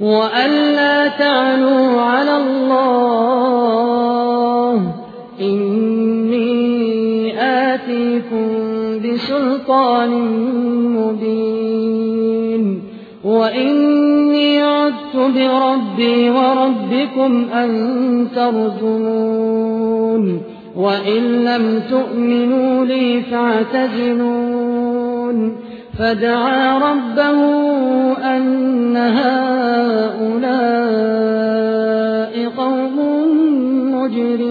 وألا تعلوا على الله إني آتيكم بسلطان مبين وإني عدت بربي وربكم أن ترجمون وإن لم تؤمنوا لي فاعتزلون فدعا ربه أن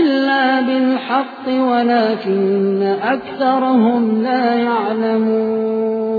إلا بالحق ولكن أكثرهم لا يعلمون.